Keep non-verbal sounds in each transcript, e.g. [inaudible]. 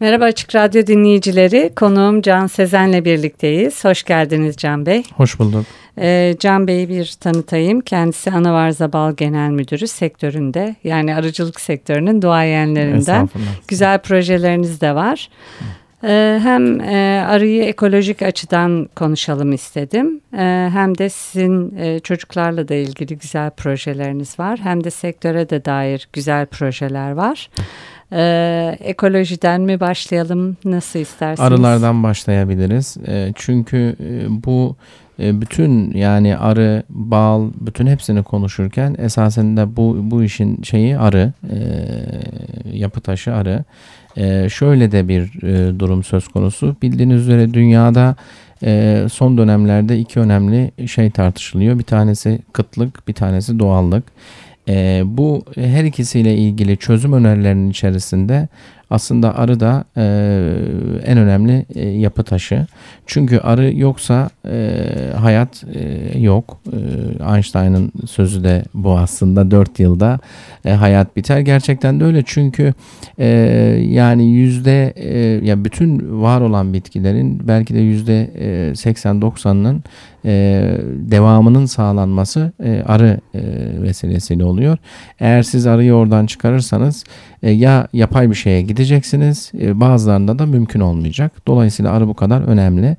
Merhaba Açık Radyo dinleyicileri. Konuğum Can Sezen'le birlikteyiz. Hoş geldiniz Can Bey. Hoş bulduk. Ee, Can Bey'i bir tanıtayım. Kendisi Anavarza Bal Genel Müdürü sektöründe yani arıcılık sektörünün duayenlerinden. Güzel projeleriniz de var. Ee, hem e, arıyı ekolojik açıdan konuşalım istedim. Ee, hem de sizin e, çocuklarla da ilgili güzel projeleriniz var. Hem de sektöre de dair güzel projeler var. Ee, ekolojiden mi başlayalım? Nasıl isterseniz? Arılardan başlayabiliriz. Çünkü e, bu bütün yani arı, bal, bütün hepsini konuşurken esasında bu bu işin şeyi arı, yapı taşı arı. E, şöyle de bir e, durum söz konusu. Bildiğiniz üzere dünyada e, son dönemlerde iki önemli şey tartışılıyor. Bir tanesi kıtlık, bir tanesi doğallık. E, bu her ikisiyle ilgili çözüm önerilerinin içerisinde aslında arı da e, en önemli e, yapı taşı. Çünkü arı yoksa e, hayat e, yok. E, Einstein'ın sözü de bu aslında 4 yılda e, hayat biter. Gerçekten de öyle çünkü e, yani yüzde e, ya bütün var olan bitkilerin belki de yüzde 80-90'ının e, devamının sağlanması e, arı e, vesilesiyle oluyor. Eğer siz arıyı oradan çıkarırsanız e, ya yapay bir şeye gideceksiniz e, bazılarında da mümkün olmayacak. Dolayısıyla arı bu kadar önemli.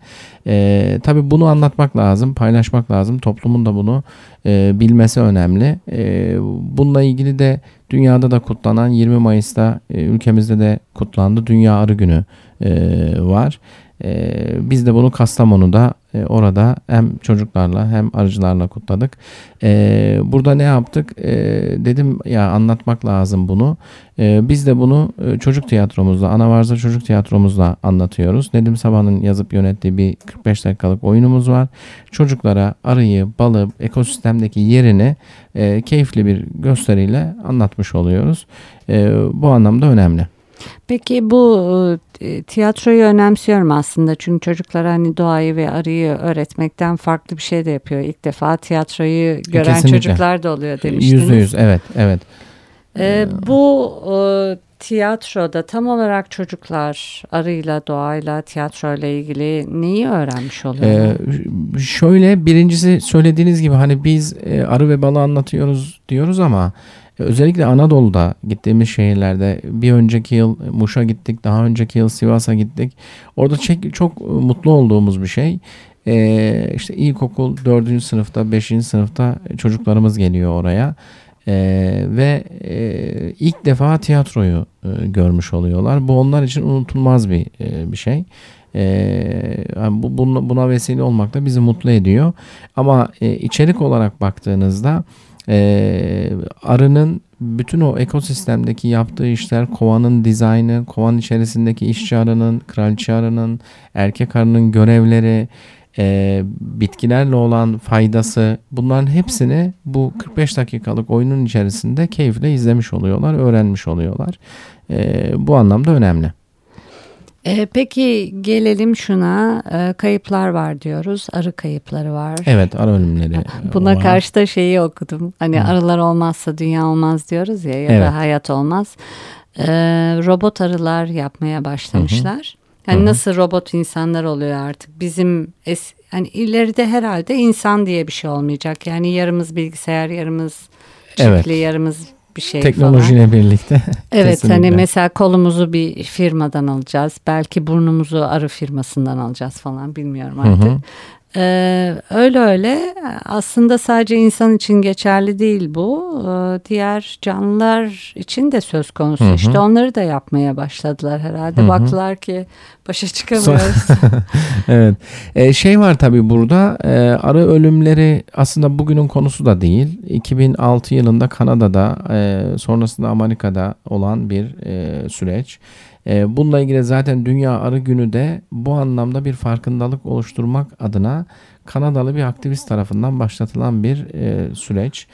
E, tabii bunu anlatmak lazım, paylaşmak lazım. Toplumun da bunu e, bilmesi önemli. E, bununla ilgili de dünyada da kutlanan 20 Mayıs'ta e, ülkemizde de kutlandı Dünya Arı Günü e, var. E, biz de bunu Kastamonu'da e, orada hem çocuklarla hem arıcılarla kutladık. E, burada ne yaptık? E, dedim ya anlatmak lazım bunu. E, biz de bunu e, çocuk tiyatromuzda, Anavarza Çocuk Tiyatromuzda anlatıyoruz. Nedim Sabah'ın yazıp yönettiği bir 45 dakikalık oyunumuz var. Çocuklara arıyı, balı, ekosistemdeki yerini e, keyifli bir gösteriyle anlatmış oluyoruz. E, bu anlamda önemli. Peki bu e, tiyatroyu önemsiyorum aslında çünkü çocuklar hani doğayı ve arıyı öğretmekten farklı bir şey de yapıyor. İlk defa tiyatroyu gören Kesinlikle. çocuklar da oluyor demiştiniz. Yüzde yüz evet evet. Ee, bu e, tiyatroda tam olarak çocuklar arıyla doğayla tiyatroyla ilgili neyi öğrenmiş oluyor? Ee, şöyle birincisi söylediğiniz gibi hani biz e, arı ve balı anlatıyoruz diyoruz ama Özellikle Anadolu'da gittiğimiz şehirlerde bir önceki yıl Muş'a gittik, daha önceki yıl Sivas'a gittik. Orada çok, çok mutlu olduğumuz bir şey. Ee, işte ilkokul 4. sınıfta, 5. sınıfta çocuklarımız geliyor oraya. Ee, ve e, ilk defa tiyatroyu e, görmüş oluyorlar. Bu onlar için unutulmaz bir e, bir şey. Ee, bu, buna, buna vesile olmak da bizi mutlu ediyor. Ama e, içerik olarak baktığınızda e, arının bütün o ekosistemdeki yaptığı işler, kovanın dizaynı, kovan içerisindeki işçi arının, kraliçe arının, erkek arının görevleri, e, bitkilerle olan faydası bunların hepsini bu 45 dakikalık oyunun içerisinde keyifle izlemiş oluyorlar, öğrenmiş oluyorlar. E, bu anlamda önemli. E, peki gelelim şuna e, kayıplar var diyoruz arı kayıpları var. Evet arı ölümleri [laughs] Buna var. karşı da şeyi okudum hani Hı. arılar olmazsa dünya olmaz diyoruz ya ya evet. da hayat olmaz. E, robot arılar yapmaya başlamışlar. Hı hı. Hani Hı-hı. nasıl robot insanlar oluyor artık bizim es, hani ileride herhalde insan diye bir şey olmayacak. Yani yarımız bilgisayar yarımız çiftli evet. yarımız bir şey Teknolojiyle falan. birlikte. [laughs] Evet hani Kesinlikle. hani mesela kolumuzu bir firmadan alacağız. Belki burnumuzu arı firmasından alacağız falan bilmiyorum artık. Hı hı. Ee, öyle öyle aslında sadece insan için geçerli değil bu ee, diğer canlılar için de söz konusu hı hı. işte onları da yapmaya başladılar herhalde hı hı. baktılar ki başa [laughs] çıkamıyoruz. [laughs] evet ee, şey var tabii burada e, arı ölümleri aslında bugünün konusu da değil 2006 yılında Kanada'da e, sonrasında Amerika'da olan bir e, süreç. E, bununla ilgili zaten Dünya Arı Günü de bu anlamda bir farkındalık oluşturmak adına Kanadalı bir aktivist tarafından başlatılan bir e, süreç.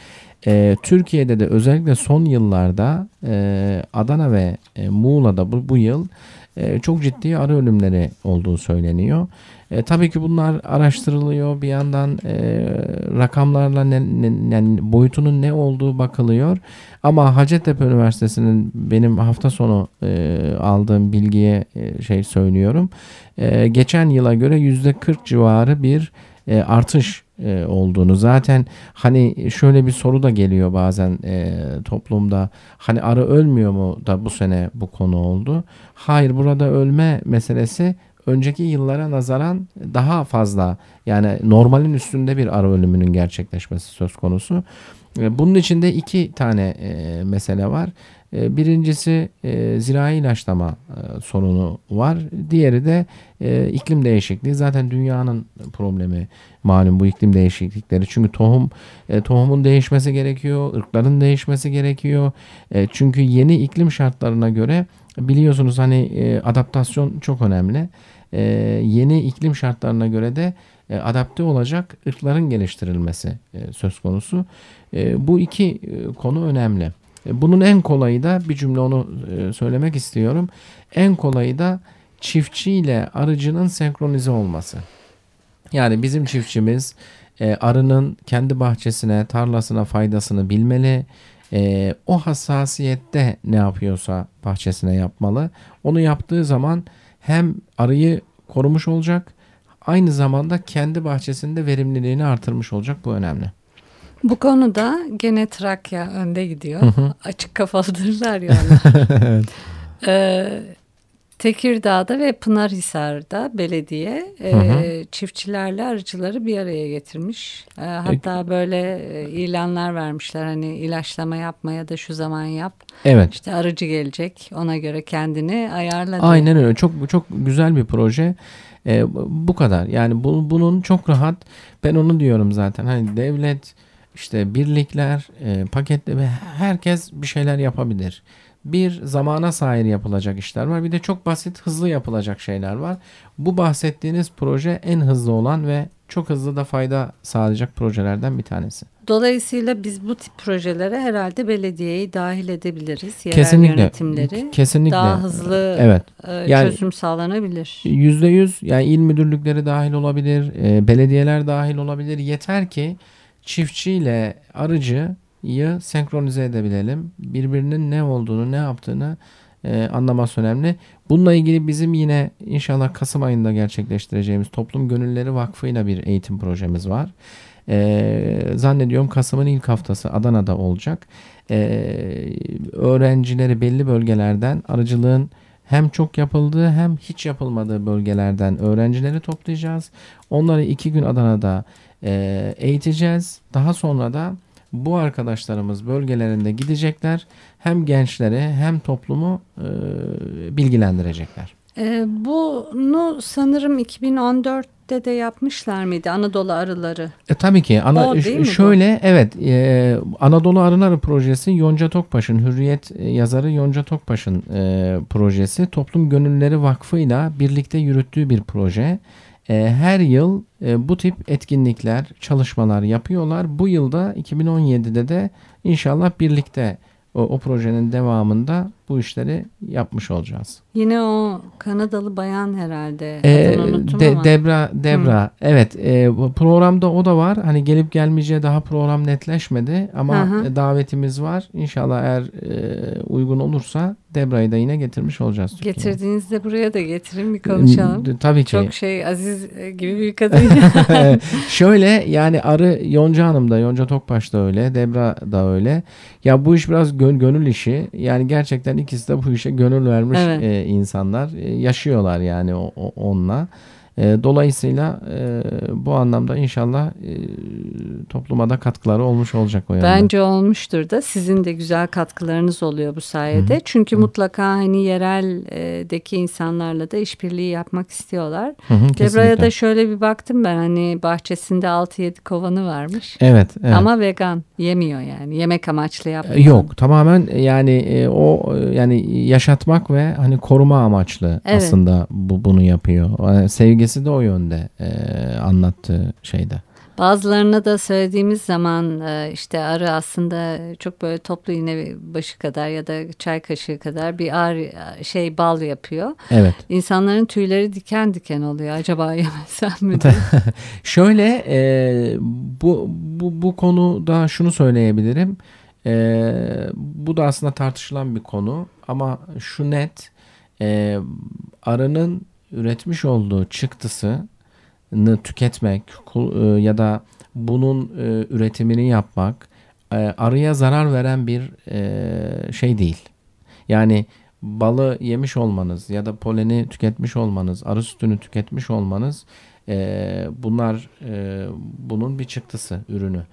E, Türkiye'de de özellikle son yıllarda e, Adana ve e, Muğla'da bu, bu yıl e, çok ciddi arı ölümleri olduğu söyleniyor. E, tabii ki bunlar araştırılıyor. Bir yandan e, rakamlarla ne, ne, yani boyutunun ne olduğu bakılıyor. Ama Hacettepe Üniversitesi'nin benim hafta sonu e, aldığım bilgiye e, şey söylüyorum. E, geçen yıla göre yüzde 40 civarı bir e, artış e, olduğunu zaten hani şöyle bir soru da geliyor bazen e, toplumda hani arı ölmüyor mu da bu sene bu konu oldu. Hayır burada ölme meselesi önceki yıllara nazaran daha fazla yani normalin üstünde bir arı ölümünün gerçekleşmesi söz konusu. E, bunun içinde iki tane e, mesele var. E, birincisi zirai ilaçlama sorunu var. Diğeri de iklim değişikliği. Zaten dünyanın problemi malum bu iklim değişiklikleri. Çünkü tohum tohumun değişmesi gerekiyor, ırkların değişmesi gerekiyor. Çünkü yeni iklim şartlarına göre biliyorsunuz hani adaptasyon çok önemli. E, yeni iklim şartlarına göre de e, adapte olacak ırkların geliştirilmesi e, söz konusu. E, bu iki e, konu önemli. E, bunun en kolayı da bir cümle onu e, söylemek istiyorum. En kolayı da çiftçi ile arıcının senkronize olması. Yani bizim çiftçimiz e, arının kendi bahçesine, tarlasına faydasını bilmeli. E, o hassasiyette ne yapıyorsa bahçesine yapmalı. Onu yaptığı zaman hem arıyı korumuş olacak, aynı zamanda kendi bahçesinde verimliliğini artırmış olacak. Bu önemli. Bu konuda gene Trakya önde gidiyor. Hı hı. Açık kafalıdırlar ya [laughs] evet. Ee, Tekirdağ'da ve Pınarhisar'da belediye e, çiftçilerle arıcıları bir araya getirmiş. E, hatta böyle e, ilanlar vermişler hani ilaçlama yapmaya da şu zaman yap. Evet. İşte arıcı gelecek ona göre kendini ayarladı. Aynen öyle çok çok güzel bir proje. E, bu kadar yani bu, bunun çok rahat ben onu diyorum zaten hani devlet işte birlikler, e, paketle ve herkes bir şeyler yapabilir. Bir zamana sahip yapılacak işler var. Bir de çok basit, hızlı yapılacak şeyler var. Bu bahsettiğiniz proje en hızlı olan ve çok hızlı da fayda sağlayacak projelerden bir tanesi. Dolayısıyla biz bu tip projelere herhalde belediyeyi dahil edebiliriz. Yerel kesinlikle, yönetimleri. Kesinlikle. Daha hızlı evet. E, yani, çözüm sağlanabilir. Yüzde yüz yani il müdürlükleri dahil olabilir, e, belediyeler dahil olabilir. Yeter ki çiftçiyle arıcıyı senkronize edebilelim. Birbirinin ne olduğunu, ne yaptığını e, anlaması önemli. Bununla ilgili bizim yine inşallah Kasım ayında gerçekleştireceğimiz Toplum Gönülleri Vakfı bir eğitim projemiz var. E, zannediyorum Kasım'ın ilk haftası Adana'da olacak. E, öğrencileri belli bölgelerden arıcılığın hem çok yapıldığı hem hiç yapılmadığı bölgelerden öğrencileri toplayacağız. Onları iki gün Adana'da e, eğiteceğiz. Daha sonra da bu arkadaşlarımız bölgelerinde gidecekler. Hem gençleri hem toplumu e, bilgilendirecekler. E, bunu sanırım 2014'te de yapmışlar mıydı Anadolu Arıları? E, tabii ki. Ana, o, değil şöyle mi bu? evet e, Anadolu Arıları projesi Yonca Tokpaş'ın Hürriyet yazarı Yonca Tokpaş'ın e, projesi Toplum Gönülleri Vakfı ile birlikte yürüttüğü bir proje. E, her yıl e, bu tip etkinlikler, çalışmalar yapıyorlar. Bu yılda 2017'de de inşallah birlikte o, o projenin devamında bu işleri yapmış olacağız. Yine o Kanadalı bayan herhalde. Ee, de, ama. Debra, Debra. Hı. Evet, e, programda o da var. Hani gelip gelmeyeceği daha program netleşmedi ama Hı-hı. davetimiz var. İnşallah eğer e, uygun olursa Debra'yı da yine getirmiş olacağız. Türkiye'ye. Getirdiğinizde buraya da getirin bir konuşalım. Tabii ki. Çok şey Aziz gibi bir kadın. [laughs] Şöyle yani Arı Yonca Hanım da Yonca Tokbaş da öyle. Debra da öyle. Ya bu iş biraz gön, gönül işi. Yani gerçekten ikisi de bu işe gönül vermiş evet. e, insanlar. E, yaşıyorlar yani o, o, onunla. E, dolayısıyla e, bu anlamda inşallah e, topluma da katkıları olmuş olacak o yönde. Bence olmuştur da sizin de güzel katkılarınız oluyor bu sayede. Hı-hı. Çünkü Hı-hı. mutlaka hani yereldeki insanlarla da işbirliği yapmak istiyorlar. Debra'ya da şöyle bir baktım ben hani bahçesinde 6-7 kovanı varmış. Evet, evet. Ama vegan yemiyor yani yemek amaçlı yapmıyor. Yok tamamen yani e, o yani yaşatmak ve hani koruma amaçlı evet. aslında bu bunu yapıyor. Yani sevgisi de o yönde e, anlattığı şeyde. Bazılarına da söylediğimiz zaman e, işte arı aslında çok böyle toplu iğne başı kadar ya da çay kaşığı kadar bir arı şey bal yapıyor. Evet. İnsanların tüyleri diken diken oluyor. Acaba [laughs] yemesem mi? [laughs] Şöyle e, bu, bu, bu konuda şunu söyleyebilirim. E, bu da aslında tartışılan bir konu ama şu net e, arının üretmiş olduğu çıktısını tüketmek e, ya da bunun e, üretimini yapmak e, arıya zarar veren bir şey değil. Yani balı yemiş olmanız ya da poleni tüketmiş olmanız, arı sütünü tüketmiş olmanız bunlar bunun bir çıktısı, ürünü.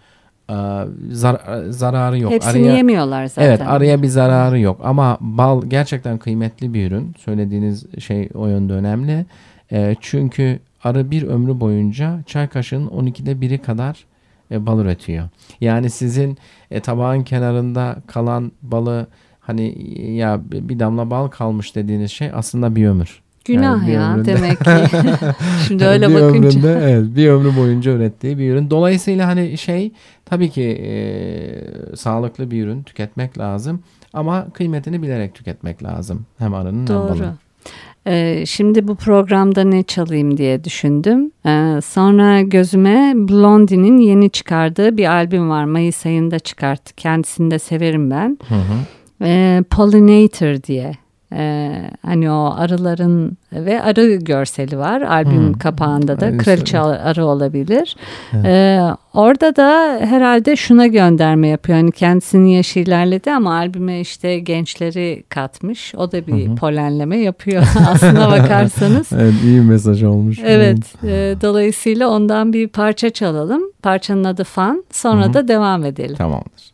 Zar, zararı yok. Hepsini araya, yemiyorlar zaten. Evet araya bir zararı yok ama bal gerçekten kıymetli bir ürün. Söylediğiniz şey o yönde önemli. E, çünkü arı bir ömrü boyunca çay kaşığının 12'de biri kadar e, bal üretiyor. Yani sizin e, tabağın kenarında kalan balı hani ya bir damla bal kalmış dediğiniz şey aslında bir ömür. Günah yani ya ömründe, demek ki. [laughs] Şimdi öyle bir bakınca. Ömründe, evet, bir ömrü boyunca ürettiği bir ürün. Dolayısıyla hani şey tabii ki e, sağlıklı bir ürün tüketmek lazım. Ama kıymetini bilerek tüketmek lazım. Hem arının Doğru. hem balın. Ee, şimdi bu programda ne çalayım diye düşündüm. Ee, sonra gözüme Blondie'nin yeni çıkardığı bir albüm var. Mayıs ayında çıkarttı. Kendisini de severim ben. Hı hı. Ee, Pollinator diye. Ee, hani o arıların ve arı görseli var albüm hmm. kapağında da kraliçe arı olabilir. Evet. Ee, orada da herhalde şuna gönderme yapıyor. Hani kendisinin yaşı ilerledi ama albüme işte gençleri katmış. O da bir hı polenleme yapıyor [laughs] aslına bakarsanız. evet iyi mesaj olmuş. Evet. E, dolayısıyla ondan bir parça çalalım. Parçanın adı Fan. Sonra hı da devam edelim. Tamamdır.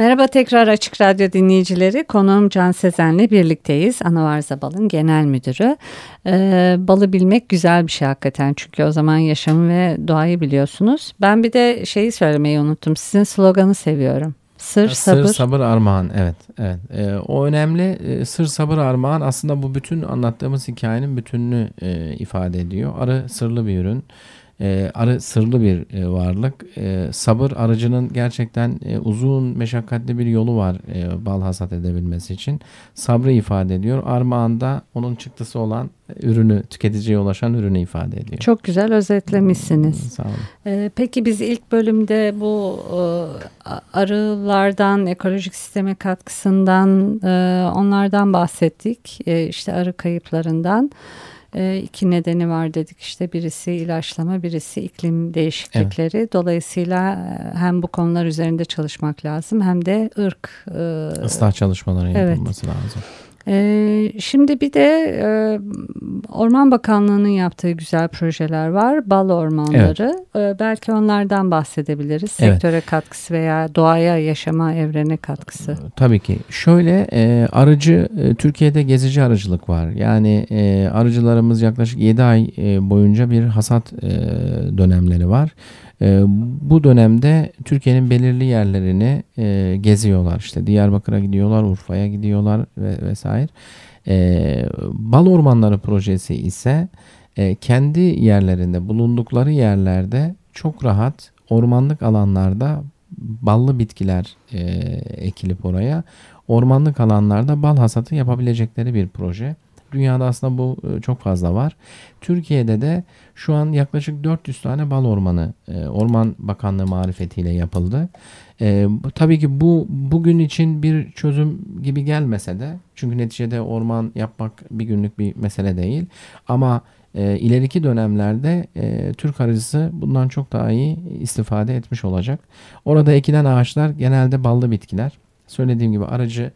Merhaba tekrar Açık Radyo dinleyicileri. Konuğum Can Sezen'le birlikteyiz. Anavarza Bal'ın genel müdürü. Ee, balı bilmek güzel bir şey hakikaten. Çünkü o zaman yaşamı ve doğayı biliyorsunuz. Ben bir de şeyi söylemeyi unuttum. Sizin sloganı seviyorum. Sır, sabır. Sır, sabır, armağan. Evet, evet. Ee, o önemli. Ee, sır, sabır, armağan aslında bu bütün anlattığımız hikayenin bütününü e, ifade ediyor. Arı sırlı bir ürün. E, arı sırlı bir e, varlık. E, sabır arıcının gerçekten e, uzun meşakkatli bir yolu var e, bal hasat edebilmesi için. Sabrı ifade ediyor. Armağan da onun çıktısı olan ürünü tüketiciye ulaşan ürünü ifade ediyor. Çok güzel özetlemişsiniz. Sağ olun. Ee, peki biz ilk bölümde bu e, arılardan, ekolojik sisteme katkısından, e, onlardan bahsettik. E, işte arı kayıplarından e, iki nedeni var dedik işte birisi ilaçlama birisi iklim değişiklikleri evet. dolayısıyla e, hem bu konular üzerinde çalışmak lazım hem de ırk e, ıslah çalışmaları yapılması evet. lazım. Ee, şimdi bir de e, Orman Bakanlığı'nın yaptığı güzel projeler var. Bal ormanları. Evet. Ee, belki onlardan bahsedebiliriz. Evet. Sektöre katkısı veya doğaya, yaşama, evrene katkısı. Tabii ki. Şöyle e, arıcı, e, Türkiye'de gezici arıcılık var. Yani e, arıcılarımız yaklaşık 7 ay e, boyunca bir hasat e, dönemleri var. E, bu dönemde Türkiye'nin belirli yerlerini e, geziyorlar. İşte Diyarbakır'a gidiyorlar, Urfa'ya gidiyorlar ve vesaire. E, Bal Ormanları projesi ise e, kendi yerlerinde bulundukları yerlerde çok rahat ormanlık alanlarda ballı bitkiler e, ekilip oraya ormanlık alanlarda bal hasatı yapabilecekleri bir proje. Dünyada aslında bu e, çok fazla var. Türkiye'de de şu an yaklaşık 400 tane bal ormanı e, Orman Bakanlığı marifetiyle yapıldı. E, tabii ki bu bugün için bir çözüm gibi gelmese de çünkü neticede orman yapmak bir günlük bir mesele değil. Ama e, ileriki dönemlerde e, Türk arıcısı bundan çok daha iyi istifade etmiş olacak. Orada ekilen ağaçlar genelde ballı bitkiler. Söylediğim gibi aracı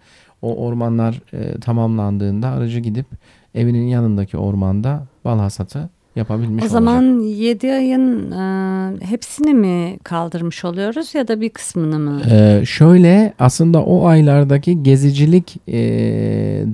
o ormanlar e, tamamlandığında aracı gidip evinin yanındaki ormanda bal hasatı yapabilmiş O zaman 7 ayın e, hepsini mi kaldırmış oluyoruz ya da bir kısmını mı? Ee, şöyle aslında o aylardaki gezicilik e,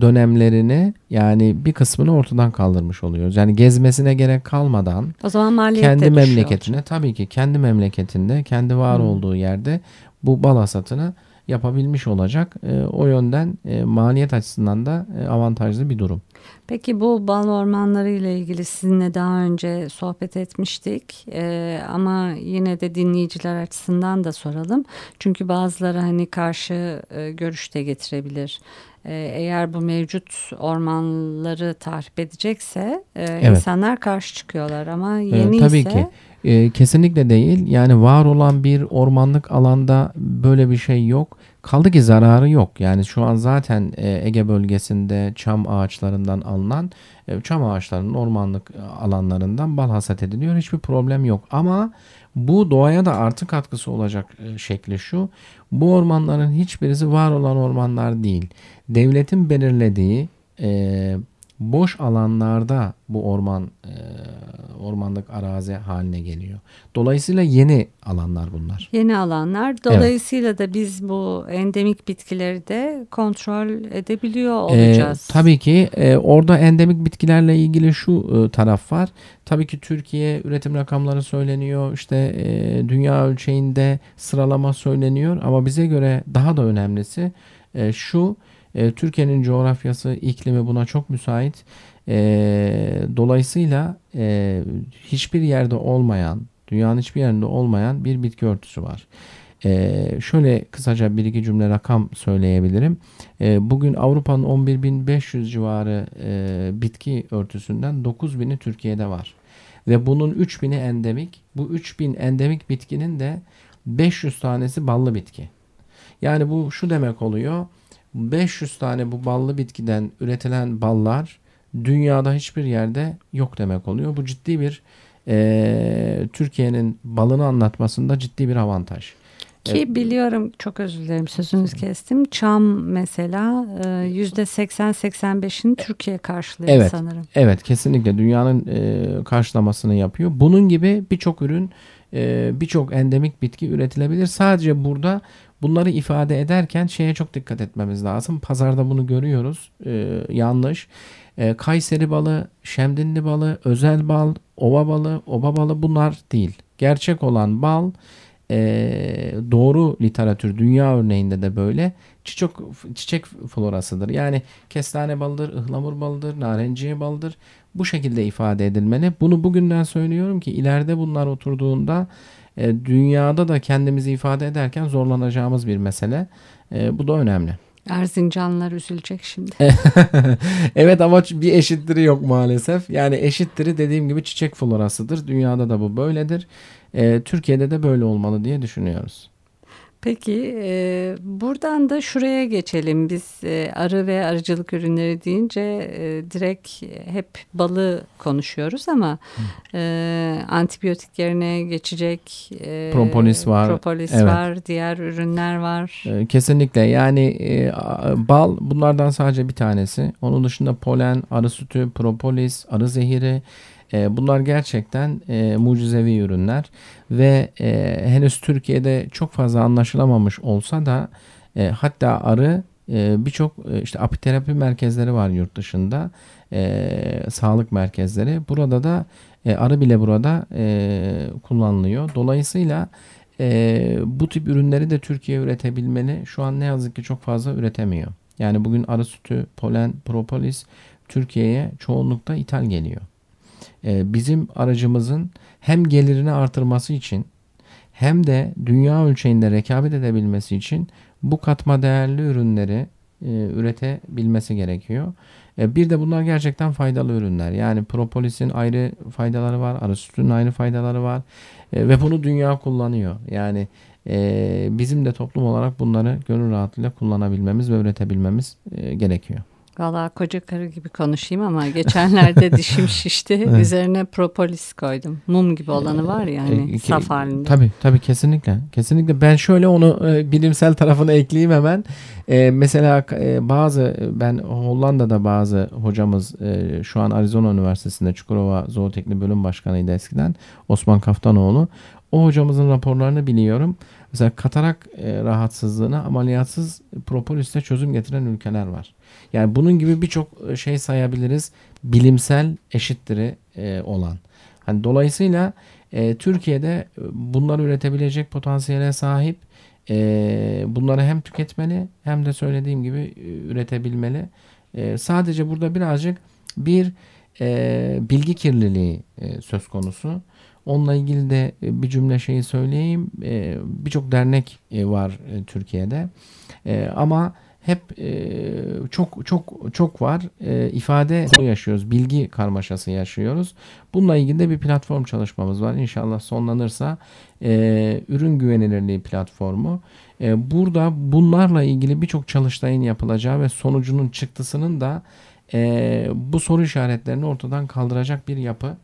dönemlerini yani bir kısmını ortadan kaldırmış oluyoruz. Yani gezmesine gerek kalmadan o zaman kendi memleketine olacak. tabii ki kendi memleketinde kendi var hmm. olduğu yerde bu bal hasatını yapabilmiş olacak. E, o yönden e, maliyet açısından da e, avantajlı bir durum. Peki bu bal ormanları ile ilgili sizinle daha önce sohbet etmiştik ee, ama yine de dinleyiciler açısından da soralım. Çünkü bazıları hani karşı e, görüş de getirebilir. Ee, eğer bu mevcut ormanları tahrip edecekse e, evet. insanlar karşı çıkıyorlar ama yeni ee, tabii ise... Ki. E, kesinlikle değil. Yani var olan bir ormanlık alanda böyle bir şey yok. Kaldı ki zararı yok. Yani şu an zaten e, Ege bölgesinde çam ağaçlarından alınan e, çam ağaçlarının ormanlık e, alanlarından bal hasat ediliyor. Hiçbir problem yok. Ama bu doğaya da artı katkısı olacak şekli şu. Bu ormanların hiçbirisi var olan ormanlar değil. Devletin belirlediği boş alanlarda bu orman e, ormanlık arazi haline geliyor. Dolayısıyla yeni alanlar bunlar. Yeni alanlar. Dolayısıyla evet. da biz bu endemik bitkileri de kontrol edebiliyor olacağız. E, tabii ki e, orada endemik bitkilerle ilgili şu e, taraf var. Tabii ki Türkiye üretim rakamları söyleniyor. İşte e, dünya ölçeğinde sıralama söyleniyor ama bize göre daha da önemlisi e, şu e, Türkiye'nin coğrafyası, iklimi buna çok müsait. E, dolayısıyla e, hiçbir yerde olmayan, dünyanın hiçbir yerinde olmayan bir bitki örtüsü var. Ee, şöyle kısaca bir iki cümle rakam söyleyebilirim. Ee, bugün Avrupa'nın 11.500 civarı e, bitki örtüsünden 9.000'i Türkiye'de var. Ve bunun 3.000'i endemik. Bu 3.000 endemik bitkinin de 500 tanesi ballı bitki. Yani bu şu demek oluyor. 500 tane bu ballı bitkiden üretilen ballar dünyada hiçbir yerde yok demek oluyor. Bu ciddi bir e, Türkiye'nin balını anlatmasında ciddi bir avantaj. Ki evet. biliyorum çok özür dilerim sözünüzü kestim. Çam mesela e, yüzde 80-85'ini Türkiye karşılıyor evet, sanırım. Evet kesinlikle dünyanın e, karşılamasını yapıyor. Bunun gibi birçok ürün e, birçok endemik bitki üretilebilir. Sadece burada bunları ifade ederken şeye çok dikkat etmemiz lazım. Pazarda bunu görüyoruz. E, yanlış. E, Kayseri balı, Şemdinli balı, özel bal, ova balı, oba balı bunlar değil. Gerçek olan bal e, doğru literatür dünya örneğinde de böyle çiçek çiçek florasıdır. Yani kestane balıdır, ıhlamur balıdır, narenciye balıdır. Bu şekilde ifade edilmeli. Bunu bugünden söylüyorum ki ileride bunlar oturduğunda e, dünyada da kendimizi ifade ederken zorlanacağımız bir mesele. E, bu da önemli. Erzincanlılar üzülecek şimdi. [laughs] evet ama bir eşittiri yok maalesef. Yani eşittiri dediğim gibi çiçek florasıdır. Dünyada da bu böyledir. E, Türkiye'de de böyle olmalı diye düşünüyoruz. Peki e, buradan da şuraya geçelim. Biz e, arı ve arıcılık ürünleri deyince e, direkt hep balı konuşuyoruz ama e, antibiyotik yerine geçecek e, propolis var, propolis evet. var, diğer ürünler var. E, kesinlikle yani e, bal bunlardan sadece bir tanesi. Onun dışında polen, arı sütü, propolis, arı zehiri e, bunlar gerçekten e, mucizevi ürünler ve e, henüz Türkiye'de çok fazla anlaşılamamış olsa da e, hatta arı e, birçok e, işte apiterapi merkezleri var yurt dışında e, sağlık merkezleri. Burada da e, arı bile burada e, kullanılıyor. Dolayısıyla e, bu tip ürünleri de Türkiye üretebilmeli. Şu an ne yazık ki çok fazla üretemiyor. Yani bugün arı sütü, polen, propolis Türkiye'ye çoğunlukta ithal geliyor e, bizim aracımızın hem gelirini artırması için hem de dünya ölçeğinde rekabet edebilmesi için bu katma değerli ürünleri e, üretebilmesi gerekiyor. E, bir de bunlar gerçekten faydalı ürünler. Yani propolisin ayrı faydaları var, arı sütünün ayrı faydaları var e, ve bunu dünya kullanıyor. Yani e, bizim de toplum olarak bunları gönül rahatlığıyla kullanabilmemiz ve üretebilmemiz e, gerekiyor. Valla koca karı gibi konuşayım ama geçenlerde [laughs] dişim şişti. evet. Üzerine propolis koydum. Mum gibi olanı var ya hani e, saf halinde. Tabii tabii kesinlikle. Kesinlikle ben şöyle onu e, bilimsel tarafını ekleyeyim hemen. E, mesela e, bazı ben Hollanda'da bazı hocamız e, şu an Arizona Üniversitesi'nde Çukurova Zooteknik Bölüm Başkanıydı eskiden Osman Kaftanoğlu. O hocamızın raporlarını biliyorum. Mesela katarak e, rahatsızlığına ameliyatsız propolisle çözüm getiren ülkeler var. Yani bunun gibi birçok e, şey sayabiliriz. Bilimsel eşittiri e, olan. Hani dolayısıyla Türkiye'de bunları üretebilecek potansiyele sahip. Bunları hem tüketmeli hem de söylediğim gibi üretebilmeli. Sadece burada birazcık bir bilgi kirliliği söz konusu. Onunla ilgili de e, bir cümle şeyi söyleyeyim. E, Birçok dernek e, var Türkiye'de. Ama hep çok çok çok var. İfade yaşıyoruz. Bilgi karmaşası yaşıyoruz. Bununla ilgili de bir platform çalışmamız var. İnşallah sonlanırsa ürün güvenilirliği platformu. Burada bunlarla ilgili birçok çalıştayın yapılacağı ve sonucunun çıktısının da bu soru işaretlerini ortadan kaldıracak bir yapı.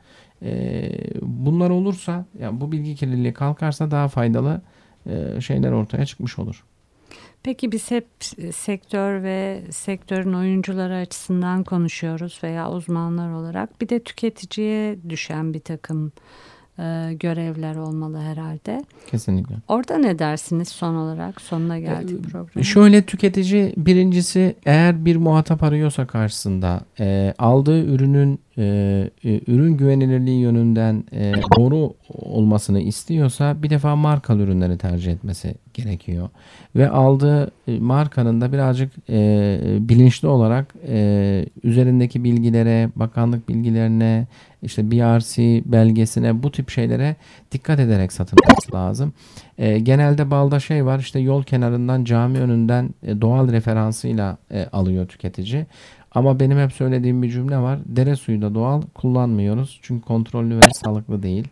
E, bunlar olursa, yani bu bilgi kirliliği kalkarsa daha faydalı e, şeyler ortaya çıkmış olur. Peki biz hep sektör ve sektörün oyuncuları açısından konuşuyoruz veya uzmanlar olarak. Bir de tüketiciye düşen bir takım e, görevler olmalı herhalde. Kesinlikle. Orada ne dersiniz son olarak? Sonuna geldik ee, programın. Şöyle tüketici birincisi eğer bir muhatap arıyorsa karşısında e, aldığı ürünün e, e, ürün güvenilirliği yönünden e, doğru olmasını istiyorsa bir defa markalı ürünleri tercih etmesi gerekiyor. Ve aldığı e, markanın da birazcık e, bilinçli olarak e, üzerindeki bilgilere, bakanlık bilgilerine, işte BRC belgesine bu tip şeylere dikkat ederek satın alması lazım. E, genelde balda şey var işte yol kenarından cami önünden e, doğal referansıyla e, alıyor tüketici. Ama benim hep söylediğim bir cümle var. Dere suyu da doğal kullanmıyoruz. Çünkü kontrollü ve sağlıklı değil.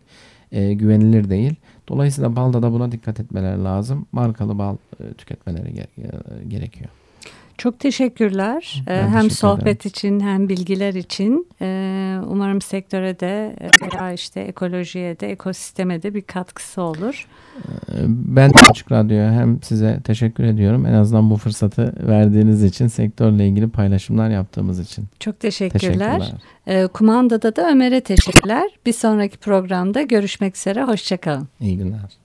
E, güvenilir değil. Dolayısıyla balda da buna dikkat etmeleri lazım. Markalı bal e, tüketmeleri ge- e, gerekiyor. Çok teşekkürler. Ben hem teşekkür sohbet ederim. için hem bilgiler için. Ee, umarım sektöre de veya işte ekolojiye de ekosisteme de bir katkısı olur. Ee, ben Açık Radyo'ya hem size teşekkür ediyorum. En azından bu fırsatı verdiğiniz için, sektörle ilgili paylaşımlar yaptığımız için. Çok teşekkürler. teşekkürler. Ee, kumandada da Ömer'e teşekkürler. Bir sonraki programda görüşmek üzere. Hoşçakalın. İyi günler.